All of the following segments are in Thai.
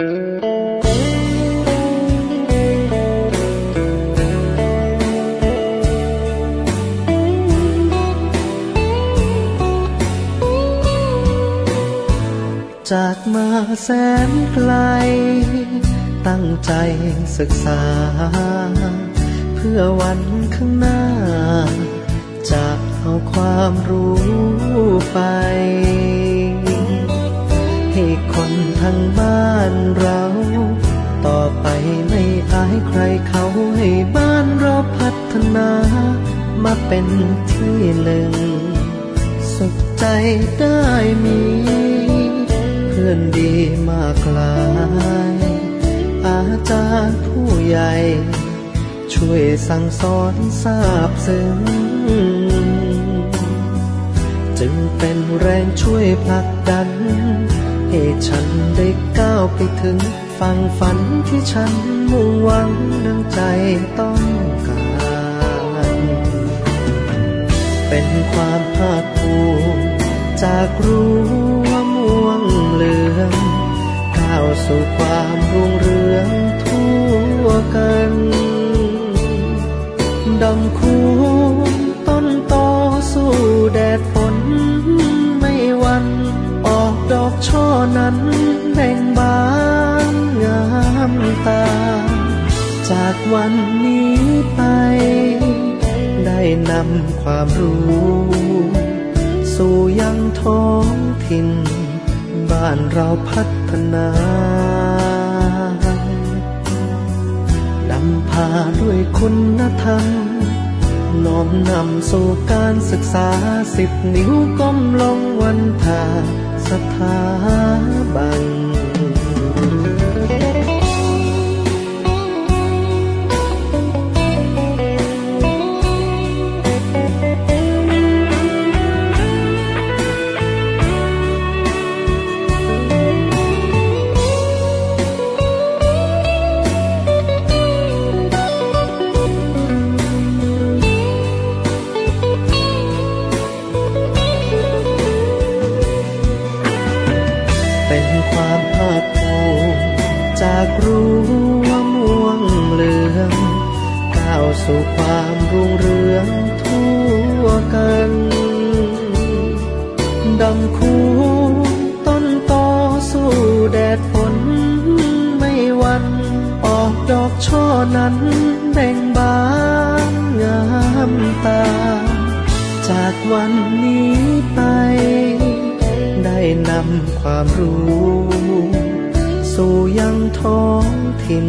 จากมาแสนไกล ตั้งใจศึกษา เพื่อวันข้างหน้าจะเอาความรู้ไป ทางบ้านเรา ต่อไปไม่อายใครเขาให้บ้านเราพัฒนา มาเป็นที่หนึ่ง สุขใจได้มี เพื่อนดีมากลาย อาจารย์ผู้ใหญ่ ช่วยสั่งสอนทราบซึ้งจึงเป็นแรงช่วยผลักดัน ให้ฉันได้ก้าวไปถึงฝั่งฝันที่ฉันมุ่งหวังดังใจต้องการ เป็นความภาคภูมิจากรู้ม่วงเหลืองก้าวสู่ความรุ่งเรืองทั่วกันดำคู ช่อนั้นแบ่งบานงามตา จากวันนี้ไป ได้นำความรู้ สู่ยังท้องถิ่น บ้านเราพัฒนานำพาด้วยคุณธรรม น้อมนำสู่การศึกษาสิบนิ้วก้มลงวันทา สถาากรู้ว่าม่วงเหลืองก้าวสู่ความรุ่งเรืองทั่วกันดำคูต้นตอสู้แดดฝนไม่วันออกดอกช่อนั้นแบ่งบานงามตา จากวันนี้ไป ได้นำความรู้ สู่ยัง ท้องถิ่น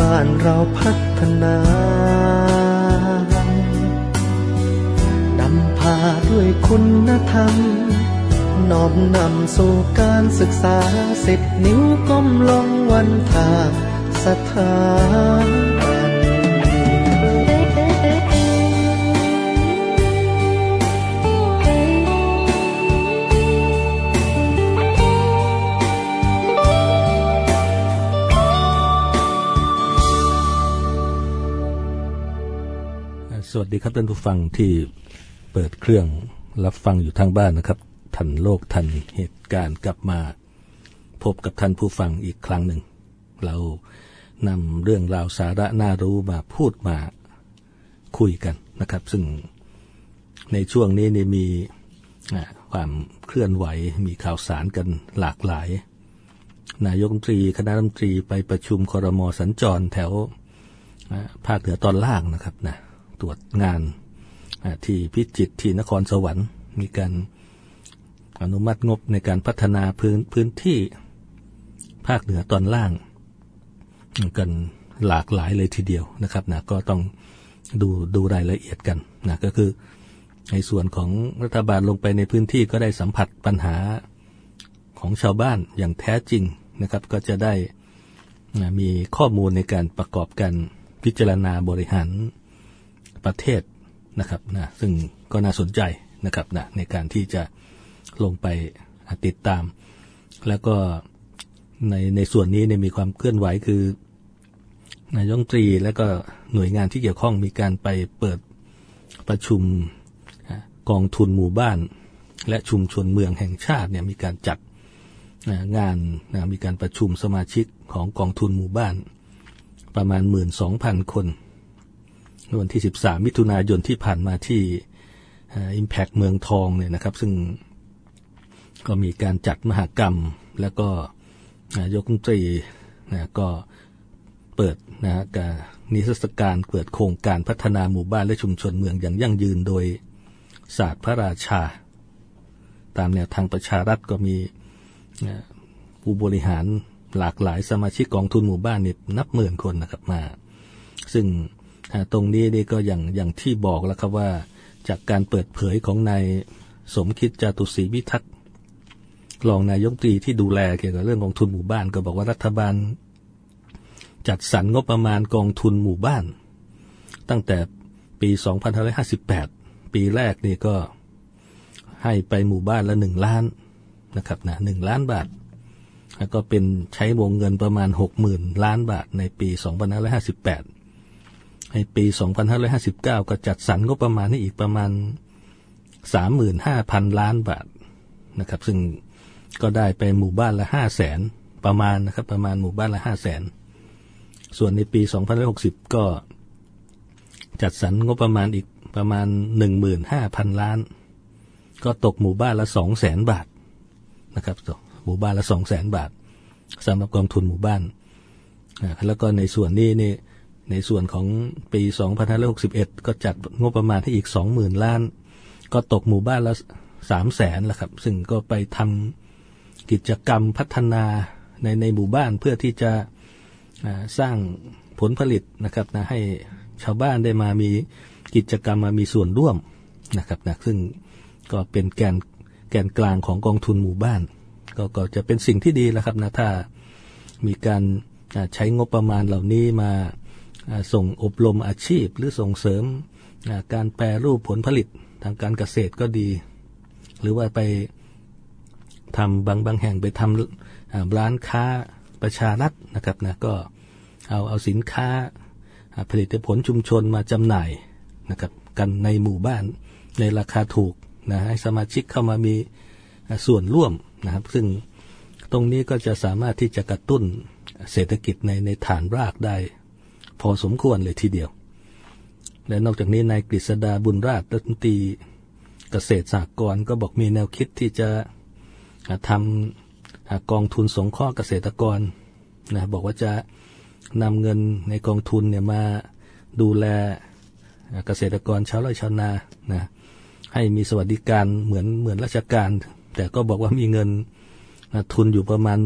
บ้านเราพัฒนานำพาด้วยคุณธรรมน้อมนำสู่การศึกษาสิบนิ้วก้มลงวันทางสถาน สวัสดีครับท่านผู้ฟังที่เปิดเครื่องรับฟังอยู่ทางบ้านนะครับ ทันโลกทันเหตุการณ์กลับมา พบกับท่านผู้ฟังอีกครั้งหนึ่ง เรานำเรื่องราวสาระน่ารู้มาพูดมาคุยกันนะครับ ซึ่งในช่วงนี้นี่มีความเคลื่อนไหวมีข่าวสารกันหลากหลาย นายกรัฐมนตรีคณะรัฐมนตรีไปประชุมครมสัญจรแถวภาคเหนือตอนล่างนะครับนะ ตรวจงานที่พิจิตรที่นครสวรรค์ มีการอนุมัติงบในการพัฒนาพื้นพื้นที่ภาคเหนือตอนล่าง กันหลากหลายเลยทีเดียวนะครับนะก็ต้องดูดูรายละเอียดกันนะก็คือในส่วนของรัฐบาลลงไปในพื้นที่ก็ได้สัมผัสปัญหาของชาวบ้านอย่างแท้จริงนะครับ ก็จะได้มีข้อมูลในการประกอบกันพิจารณาบริหาร ประเทศนะครับนะซึ่งก็น่าสนใจนะครับนะในการที่จะลงไปติดตาม แล้วก็ในในส่วนนี้เนี่ยมีความเคลื่อนไหวคือนายงตรีและก็หน่วยงานที่เกี่ยวข้องมีการไปเปิดประชุมกองทุนหมู่บ้าน และชุมชนเมืองแห่งชาติเนี่ยมีการจัดงานนะมีการประชุมสมาชิกของกองทุนหมู่บ้าน ประมาณ 12,000 คน วันที่ 13 มิถุนายนที่ผ่านมาที่ Impact เมืองทองเนี่ยนะครับ ซึ่งก็มีการจัดมหกรรม แล้วก็ยกตรีนะก็เปิดนะการนิทรรศการเปิดโครงการพัฒนาหมู่บ้านและชุมชนเมืองอย่างยั่งยืนโดยศาสตร์พระราชา ตามแนวทางประชารัฐก็มีผู้บริหารหลากหลายสมาชิกกองทุนหมู่บ้านนี่นับหมื่นคนนะครับมา ซึ่ง ตรงนี้นี่ก็อย่างอย่างที่บอกแล้วครับว่า จากการเปิดเผยของนายสมคิดจตุศรีวิทักษ์รองนายกตรีที่ดูแลเกี่ยวกับเรื่องกองทุนหมู่บ้าน ก็บอกว่ารัฐบาล จัดสรรงบประมาณกองทุนหมู่บ้าน ตั้งแต่ปี 2558 ปีแรกนี่ก็ให้ไปหมู่บ้านละหนึ่งล้านนะครับนะหนึ่งล้านบาท แล้วก็เป็นใช้วงเงินประมาณ 60,000 ล้านบาทในปี 2558 ในปี 2559 ก็จัดสรรงบประมาณให้อีกประมาณ 35,000 ล้านบาทนะครับ ซึ่งก็ได้ไปหมู่บ้านละ 5 0 0แสนประมาณนะครับ ประมาณหมู่บ้านละ 5 0 0แสนส่วนในปี 2560 ก็จัดสรรงบประมาณอีกประมาณ 15,000 ล้าน ก็ตกหมู่บ้านละ 2 0 0แสนบาทนะครับหมู่บ้านละสองแสนบาทสำหรับกองทุนหมู่บ้าน แล้วก็ในส่วนนี้นี่ ในส่วนของปี2561 ก็จัดงบประมาณให้อีก 20,000 ล้าน ก็ตกหมู่บ้านละสามแสนล้วครับ ซึ่งก็ไปทำกิจกรรมพัฒนาในในหมู่บ้านเพื่อที่จะสร้างผลผลิตนะครับนะให้ชาวบ้านได้มามีกิจกรรมมามีส่วนร่วมนะครับนะซึ่งก็เป็นแกนแกนกลางของกองทุนหมู่บ้านกก็จะเป็นสิ่งที่ดีแล้วครับนะถ้ามีการใช้งบประมาณเหล่านี้มา ส่งอบรมอาชีพ หรือส่งเสริมการแปรรูปผลผลิตทางการเกษตรก็ดี หรือว่าไปทำบางบางแห่งไปทำร้านค้าประชารัฐนะครับนะก็เอาเอาสินค้าผลิตผลชุมชนมาจำหน่ายนะครับกันในหมู่บ้านในราคาถูกนะให้สมาชิกเข้ามามีส่วนร่วมนะครับ ซึ่งตรงนี้ก็จะสามารถที่จะกระตุ้นเศรษฐกิจในในฐานรากได้ พอสมควรเลยทีเดียว และนอกจากนี้นายกฤษดาบุญราชรัฐมนตรีเกษตรสากรก็บอกมีแนวคิดที่จะทำกองทุนสงเคราะห์เกษตรกรนะบอกว่าจะนำเงินในกองทุนเนี่ยมาดูแลเกษตรกรชาวไร่ชาวนานะให้มีสวัสดิการเหมือนเหมือนราชการ แต่ก็บอกว่ามีเงินทุนอยู่ประมาณ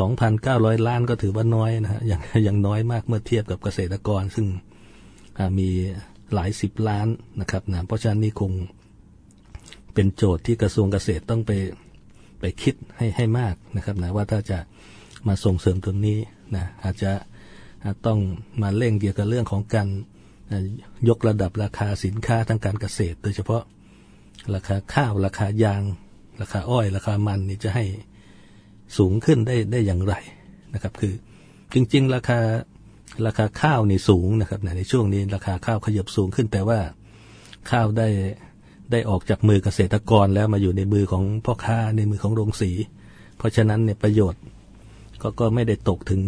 2,900 ล้านก็ถือว่าน้อยนะฮะยังยังน้อยมากเมื่อเทียบกับเกษตรกร ซึ่งมีหลายสิบล้านนะครับนะเพราะฉะนั้นนี่คงเป็นโจทย์ที่กระทรวงเกษตรต้องไปไปคิดให้ให้มากนะครับนะว่าถ้าจะมาส่งเสริมตรงนี้นะอาจจะต้องมาเร่งเกี่ยวกับเรื่องของการยกระดับราคาสินค้าทางการเกษตร โดยเฉพาะราคาข้าวราคายาง ราคาอ้อย ราคามันนี่จะให้ สูงขึ้นได้ได้อย่างไรนะครับ คือจริง ๆ ราคาราคาข้าวนี่สูงนะครับในช่วงนี้ราคาข้าวขยับสูงขึ้น แต่ว่าข้าวได้ได้ออกจากมือเกษตรกรแล้วมาอยู่ในมือของพ่อค้าในมือของโรงสี เพราะฉะนั้นเนี่ยประโยชน์ก็ก็ไม่ได้ตกถึง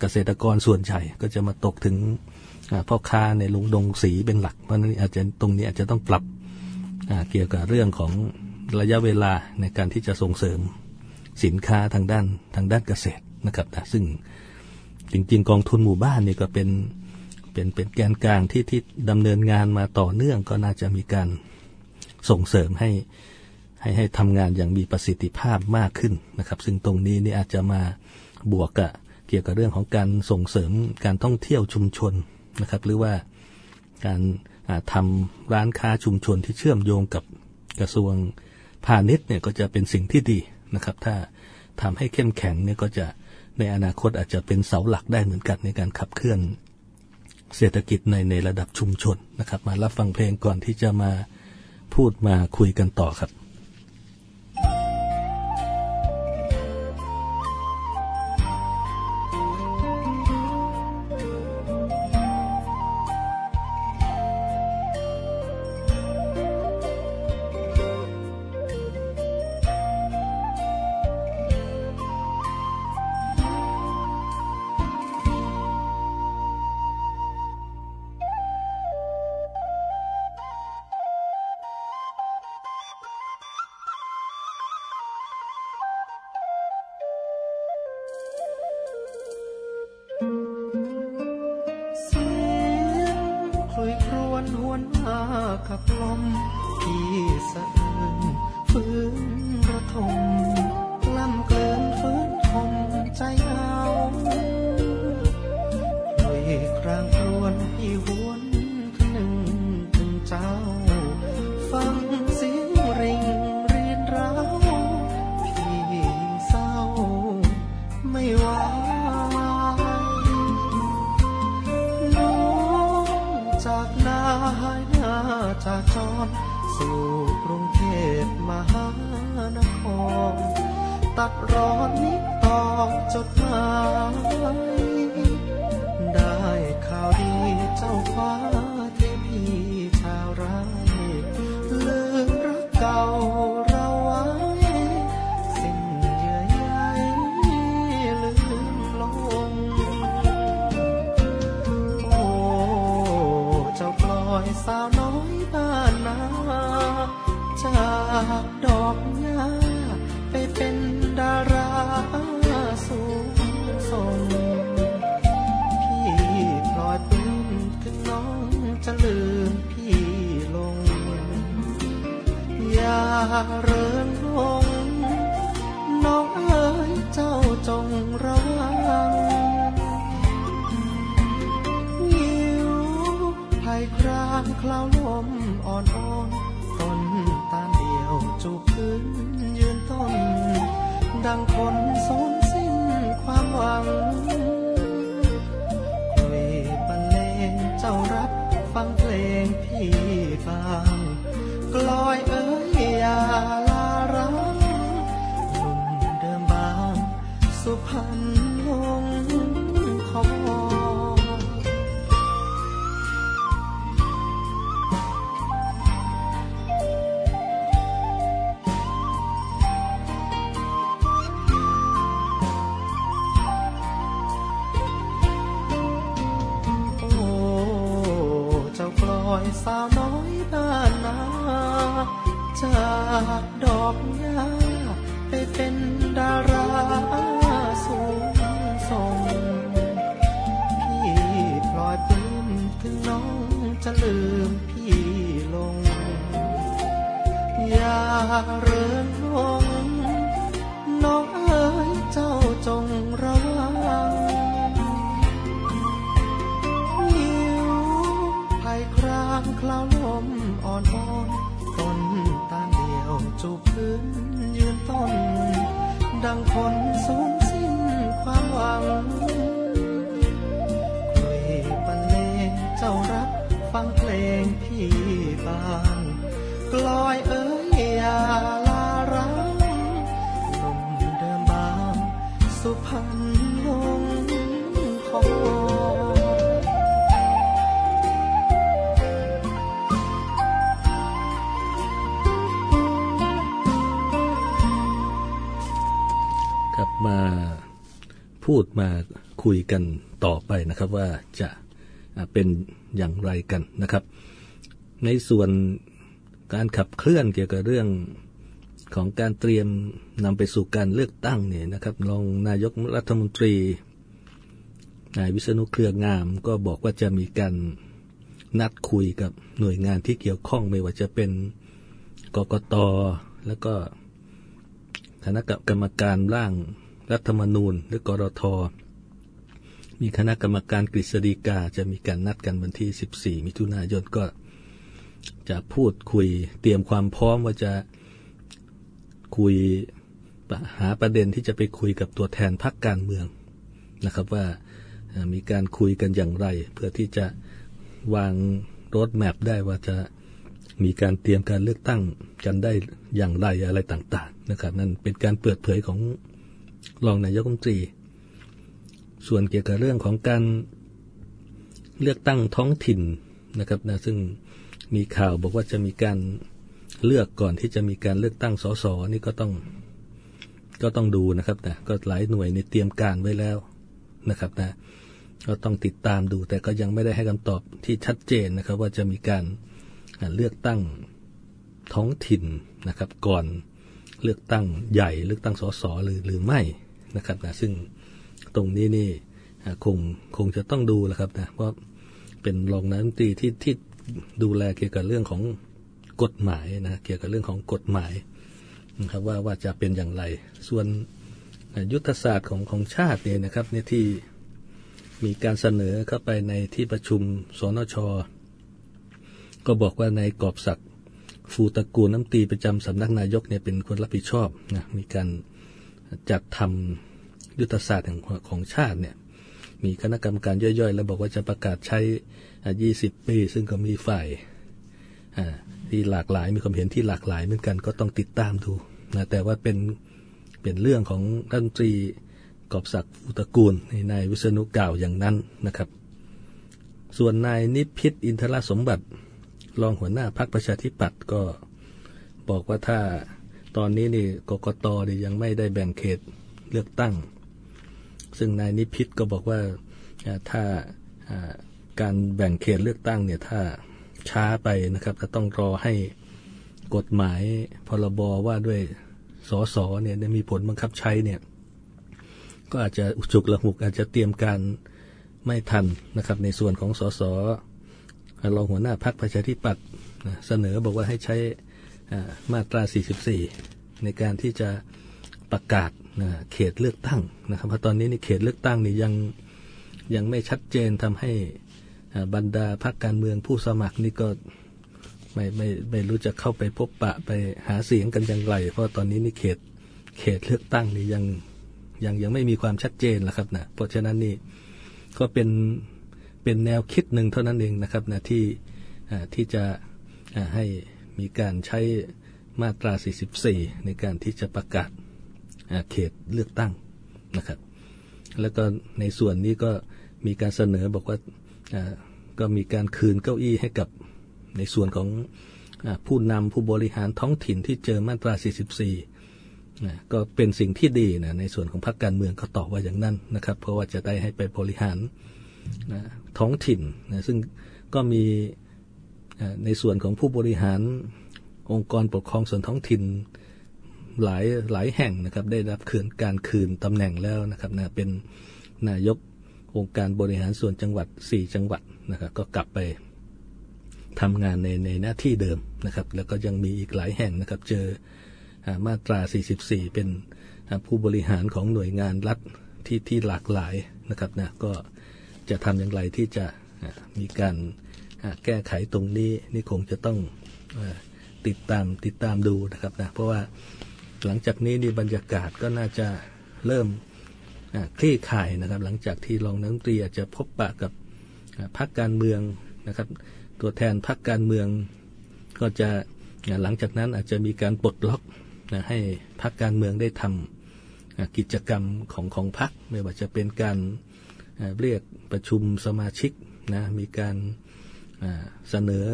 เกษตรกรส่วนใหญ่ก็จะมาตกถึงพ่อค้าในลุงดงสีเป็นหลัก เพราะนั้นอาจจะตรงนี้อาจจะต้องปรับเกี่ยวกับเรื่องของระยะเวลาในการที่จะส่งเสริม สินค้าทางด้านทางด้านเกษตรนะครับนะซึ่งจริงๆ กองทุนหมู่บ้านนี่ก็เป็นเป็นเป็นแกนกลางที่ที่ดำเนินงานมาต่อเนื่องก็น่าจะมีการส่งเสริมให้ให้ให้ทำงานอย่างมีประสิทธิภาพมากขึ้นนะครับ ซึ่งตรงนี้นี่อาจจะมาบวกกับเกี่ยวกับเรื่องของการส่งเสริมการท่องเที่ยวชุมชนนะครับ หรือว่าการทำร้านค้าชุมชนที่เชื่อมโยงกับกระทรวงพาณิชย์เนี่ยก็จะเป็นสิ่งที่ดี นะครับ ถ้าทำให้เข้มแข็งเนี่ยก็จะในอนาคตอาจจะเป็นเสาหลักได้เหมือนกันในการขับเคลื่อนเศรษฐกิจในในระดับชุมชนนะครับ มารับฟังเพลงก่อนที่จะมาพูดมาคุยกันต่อครับ ทมกล้ำเกลือนฟื้นคมใจเอาคลุยครางครวนพี่หวนคนึงถึงเจ้า ฟังเสียงริงเรียนร้าวพี่ยิ่งเศร้า ไม่ไหวน้องจากนาหายหน้าจากจรสู่านครตัดรอนนิดตอกจดหมาย จะลืมพี่ลง อย่าเริงลงน้องเอ๋ยเจ้าจงระวังหิวภัยครามคลาวลมอ่อนอ่อนต้นตาเดียวจูบพื้นยืนต้น ดังคนสูญ พูดมาคุยกันต่อไปนะครับว่าจะเป็นอย่างไรกันนะครับ ในส่วนการขับเคลื่อนเกี่ยวกับเรื่องของการเตรียมนำไปสู่การเลือกตั้งเนี่ยนะครับรองนายกรัฐมนตรีนายวิษณุเครืองาม ก็บอกว่าจะมีการนัดคุยกับหน่วยงานที่เกี่ยวข้องไม่ว่าจะเป็นกกตแล้วก็คณะกรรมการร่าง รัฐธรรมนูญ หรือกรท มีคณะกรรมการกฤษฎีกาจะมีการนัดกันวันที่ 14 มิถุนายนก็จะพูดคุยเตรียมความพร้อมว่าจะคุยหาประเด็นที่จะไปคุยกับตัวแทนพรรคการเมืองนะครับว่ามีการคุยกันอย่างไร เพื่อที่จะวางรถแมพได้ว่าจะมีการเตรียมการเลือกตั้งกันได้อย่างไรอะไรต่าง ๆ นะครับ นั่นเป็นการเปิดเผยของ รองนายกรัฐมนตรี ส่วนเกี่ยวกับเรื่องของการเลือกตั้งท้องถิ่นนะครับนะซึ่งมีข่าวบอกว่าจะมีการเลือกก่อนที่จะมีการเลือกตั้งสสนี่ก็ต้องก็ต้องดูนะครับนะก็หลายหน่วยในเตรียมการไว้แล้วนะครับนะก็ต้องติดตามดู แต่ก็ยังไม่ได้ให้คำตอบที่ชัดเจนนะครับ ว่าจะมีการเลือกตั้งท้องถิ่นนะครับ ก่อน เลือกตั้งใหญ่เลือกตั้งสสหรือหรือไม่นะครับนะซึ่งตรงนี้นี่คงคงจะต้องดูแหละครับนะเพราะเป็นรองนายกรัฐมนตรีที่ที่ดูแลเกี่ยวกับเรื่องของกฎหมายนะเกี่ยวกับเรื่องของกฎหมายนะครับว่าว่าจะเป็นอย่างไร ส่วนยุทธศาสตร์ของของชาติเนี่ยนะครับเนี่ยที่มีการเสนอเข้าไปในที่ประชุมสนช ก็บอกว่าในกรอบศักดิ์ ฟูตะกูลน้ำตีประจำสำนักนายกเนี่ยเป็นคนรับผิดชอบนะมีการจัดทำยุทธศาสตร์ของของชาติเนี่ยมีคณะกรรมการย่อยๆ แล้วบอกว่าจะประกาศใช้ 20 ปี ซึ่งก็มีฝ่ายที่หลากหลายมีความเห็นที่หลากหลายเหมือนกันก็ต้องติดตามดูนะแต่ว่าเป็นเป็นเรื่องของรัฐมนตรีกอบศักดิ์อุตกูลนายวิษณุกล่าวอย่างนั้นนะครับ ส่วนนายนิพิษอินทรสมบัติ รองหัวหน้าพรรคประชาธิปัตย์ก็บอกว่าถ้าตอนนี้นี่กกตยังไม่ได้แบ่งเขตเลือกตั้ง ซึ่งนายนิพิษก็บอกว่าถ้าการแบ่งเขตเลือกตั้งเนี่ยถ้าช้าไปนะครับจะต้องรอให้กฎหมายพรบว่าด้วยสสเนี่ยมีผลบังคับใช้เนี่ยก็อาจจะอุจุกละหุกอาจจะเตรียมการไม่ทันนะครับในส่วนของสส รองหัวหน้าพรรคประชาธิปัตย์เสนอบอกว่าให้ใช้มาตรา 44 ในการที่จะประกาศเขตเลือกตั้งนะครับเพราะตอนนี้ในเขตเลือกตั้งนี่ยังยังไม่ชัดเจนทำให้บรรดาพรรคการเมืองผู้สมัครนี่ก็ไม่ไม่ไม่รู้จะเข้าไปพบปะไปหาเสียงกันอย่างไร เพราะตอนนี้นี่เขตเขตเลือกตั้งนี่ยังยังยังไม่มีความชัดเจนละครับนะเพราะฉะนั้นนี่ก็เป็น เป็นแนวคิดหนึ่งเท่านั้นเองนะครับนะที่ที่จะให้มีการใช้มาตรา 44 ในการที่จะประกาศเขตเลือกตั้งนะครับ แล้วก็ในส่วนนี้ก็มีการเสนอบอกว่าก็มีการคืนเก้าอี้ให้กับในส่วนของผู้นำผู้บริหารท้องถิ่นที่เจอมาตรา 44นะก็เป็นสิ่งที่ดีนะในส่วนของพรรคการเมืองเขาตอบว่าอย่างนั้นนะครับ เพราะว่าจะได้ให้ไปบริหารนะ ท้องถิ่นนะซึ่งก็มีในส่วนของผู้บริหารองค์กรปกครองส่วนท้องถิ่นหลายหลายแห่งนะครับ ได้รับคืนการคืนตำแหน่งแล้วนะครับนะเป็นนายกองค์การบริหารส่วนจังหวัด 4 จังหวัดนะครับก็กลับไปทำงานในในหน้าที่เดิมนะครับ แล้วก็ยังมีอีกหลายแห่งนะครับ เจอมาตรา 44 เป็นผู้บริหารของหน่วยงานรัฐที่ที่หลากหลายนะครับนะก็ จะทำอย่างไรที่จะมีการแก้ไขตรงนี้นี่คงจะต้องติดตามติดตามดูนะครับนะเพราะว่าหลังจากนี้นี่บรรยากาศก็น่าจะเริ่มคลี่คลายนะครับ หลังจากที่รองนักตรีอาจจะพบปะกับพรรคการเมืองนะครับ ตัวแทนพรรคการเมือง ก็จะหลังจากนั้นอาจจะมีการปลดล็อกนะให้พรรคการเมืองได้ทำกิจกรรมของของพรรคไม่ว่าจะเป็นการ เรียกประชุมสมาชิกนะมีการเสนอ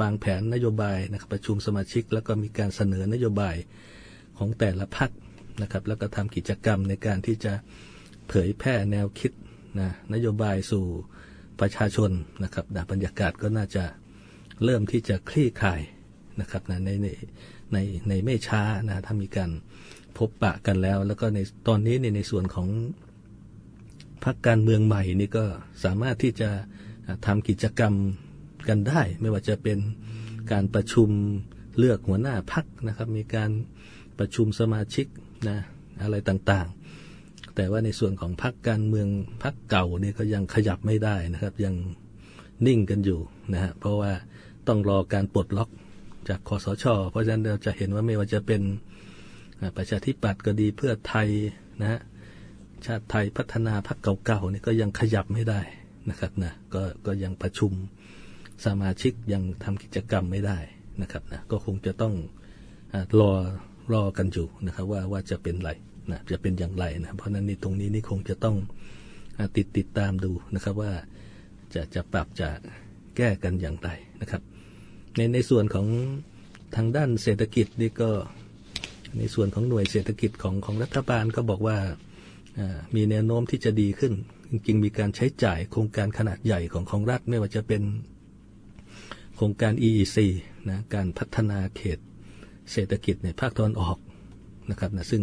วางแผนนโยบายนะครับประชุมสมาชิก แล้วก็มีการเสนอนโยบายของแต่ละพรรคนะครับแล้วก็ทำกิจกรรมในการที่จะเผยแพร่แนวคิดนะนโยบายสู่ประชาชนนะครับนะบรรยากาศก็น่าจะเริ่มที่จะคลี่คลายนะครับนะในในในในไม่ช้านะถ้ามีการพบปะกันแล้ว แล้วก็ในตอนนี้ในในส่วนของ พรรคการเมืองใหม่นี่ก็สามารถที่จะทำกิจกรรมกันได้ ไม่ว่าจะเป็นการประชุมเลือกหัวหน้าพักนะครับ มีการประชุมสมาชิกนะอะไรต่างๆ แต่ว่าในส่วนของพรรคการเมืองพรรคเก่าเนี่ยก็ยังขยับไม่ได้นะครับ ยังนิ่งกันอยู่นะฮะเพราะว่าต้องรอการปลดล็อกจากคอสช เพราะฉะนั้นเราจะเห็นว่าไม่ว่าจะเป็นประชาธิปัตย์ก็ดีเพื่อไทยนะฮะ ชาติไทยพัฒนาพรรคเก่าๆนี่ก็ยังขยับไม่ได้นะครับนะก็ก็ยังประชุมสมาชิกยังทำกิจกรรมไม่ได้นะครับนะก็คงจะต้องรอรอกันอยู่นะครับว่าว่าจะเป็นไรนะจะเป็นอย่างไรนะเพราะนั้นในตรงนี้นี่คงจะต้องติดติดตามดูนะครับว่าจะจะปรับจะแก้กันอย่างไรนะครับ ในในส่วนของทางด้านเศรษฐกิจนี่ก็ในส่วนของหน่วยเศรษฐกิจของของรัฐบาลก็บอกว่า มีแนวโน้มที่จะดีขึ้น จริงๆ มีการใช้จ่ายโครงการขนาดใหญ่ของของรัฐไม่ว่าจะเป็นโครงการ EEC นะการพัฒนาเขตเศรษฐกิจในภาคตะวันออกนะครับนะซึ่ง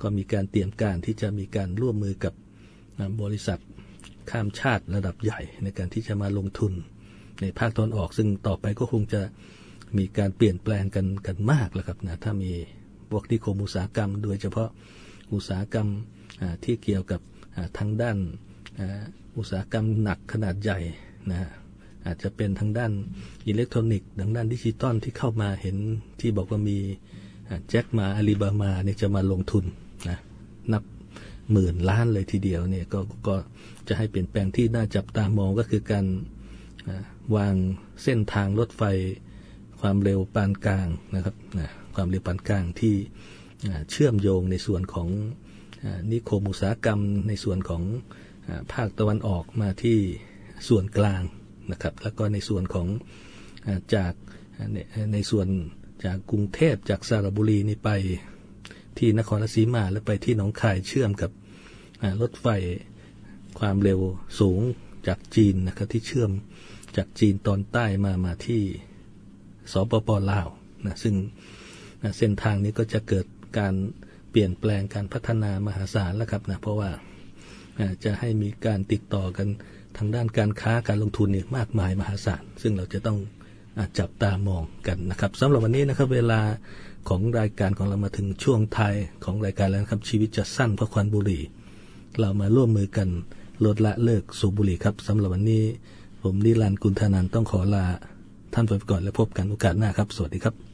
ก็มีการเตรียมการที่จะมีการร่วมมือกับบริษัทข้ามชาติระดับใหญ่ในการที่จะมาลงทุนในภาคตอนออก ซึ่งต่อไปก็คงจะมีการเปลี่ยนแปลงกันกันมากแล้วครับนะถ้ามีพวกนิคมอุตสาหกรรม โดยเฉพาะอุตสาหกรรม ที่เกี่ยวกับทางด้านอุตสาหกรรมหนักขนาดใหญ่นะอาจจะเป็นทางด้านอิเล็กทรอนิกส์ทางด้านดิจิตอลที่เข้ามาเห็นที่บอกว่ามีแจ็คหม่าอาลีบาบาเนี่ยจะมาลงทุนนะนับหมื่นล้านเลยทีเดียวเนี่ยกก็จะให้เปลี่ยนแปลงที่น่าจับตามองก็คือการวางเส้นทางรถไฟความเร็วปานกลางนะครับนะความเร็วปานกลางที่เชื่อมโยงในส่วนของ นิคมอุตสาหกรรมในส่วนของภาคตะวันออกมาที่ส่วนกลางนะครับแล้วก็ในส่วนของจากในส่วนจากกรุงเทพจากสระบุรีนี่ไปที่นครราชสีมาแล้วไปที่หนองคายเชื่อมกับรถไฟความเร็วสูงจากจีนนะครับที่เชื่อมจากจีนตอนใต้มามาที่สปปลาวนะซึ่งเส้นทางนี้ก็จะเกิดการ เปลี่ยนแปลงการพัฒนามหาศาลแล้วครับนะเพราะว่าจะให้มีการติดต่อกันทางด้านการค้าการลงทุนเนี่ยมากมายมหาศาลซึ่งเราจะต้องจับตามองกันนะครับสำหรับวันนี้นะครับเวลาของรายการของเรามาถึงช่วงท้ายของรายการแล้วครับชีวิตจะสั้นเพราะควันบุหรี่ เรามาร่วมมือกันลดละเลิกสูบบุหรี่ครับสำหรับวันนี้ผมนิรันดร์กุลธนันต้องขอลาท่านไปก่อนและพบกันโอกาสหน้าครับ สวัสดีครับ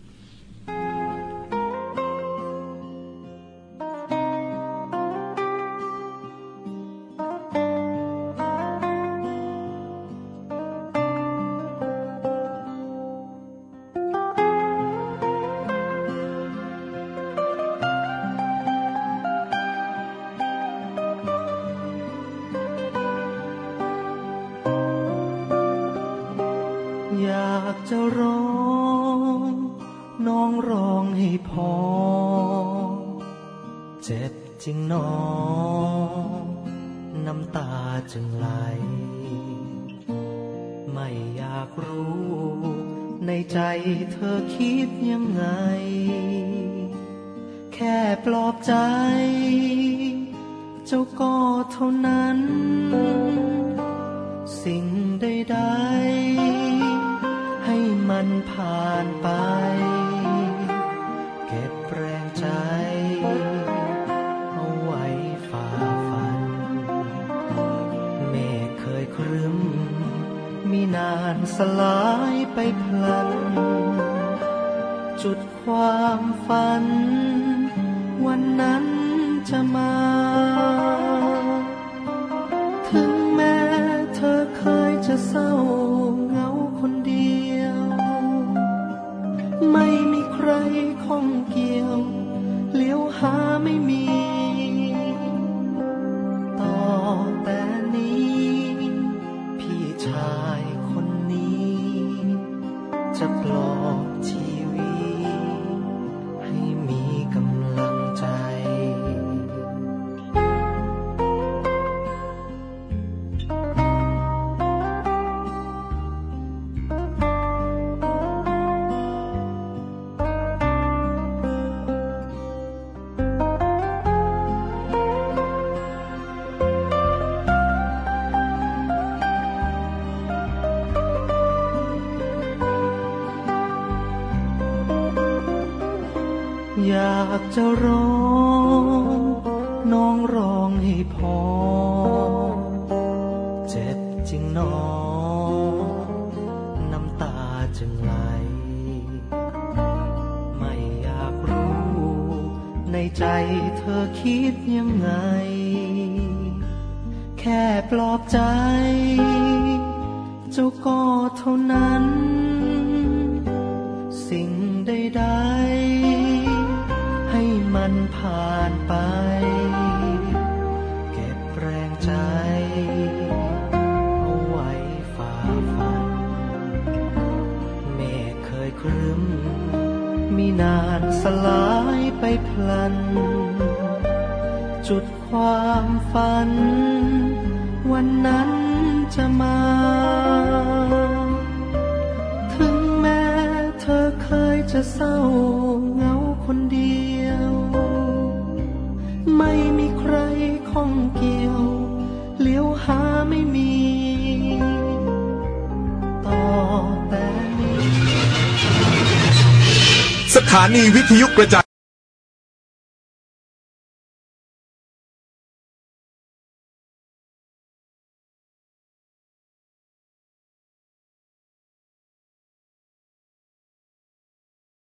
เจ็บจริงน้อง น้ำตาจึงไหล ไม่อยากรู้ในใจเธอคิดยังไง แค่ปลอบใจ เจ้าก็เท่านั้น สิ่งใดๆให้มันผ่านไปานสลายไปพลัน จุดความฝัน วันนั้นจะมา อยากจะร้อง น้องร้องให้พอ เจ็บจริงนอน้ำตาจึงไหล ไม่อยากรู้ ในใจเธอคิดยังไง แค่ปลอบใจ เจ้าก็เท่านั้น สิ่งใดๆ ผ่านไป เก็บแรงใจ เอาไว้ฝ่าฟัน เมฆเคยครึ้ม มีนานสลายไปพลัน จุดความฝัน วันนั้นจะมา ถึงแม้เธอเคยจะเศร้า หาไม่มี ต่อแต่สถานีวิทยุกระจาย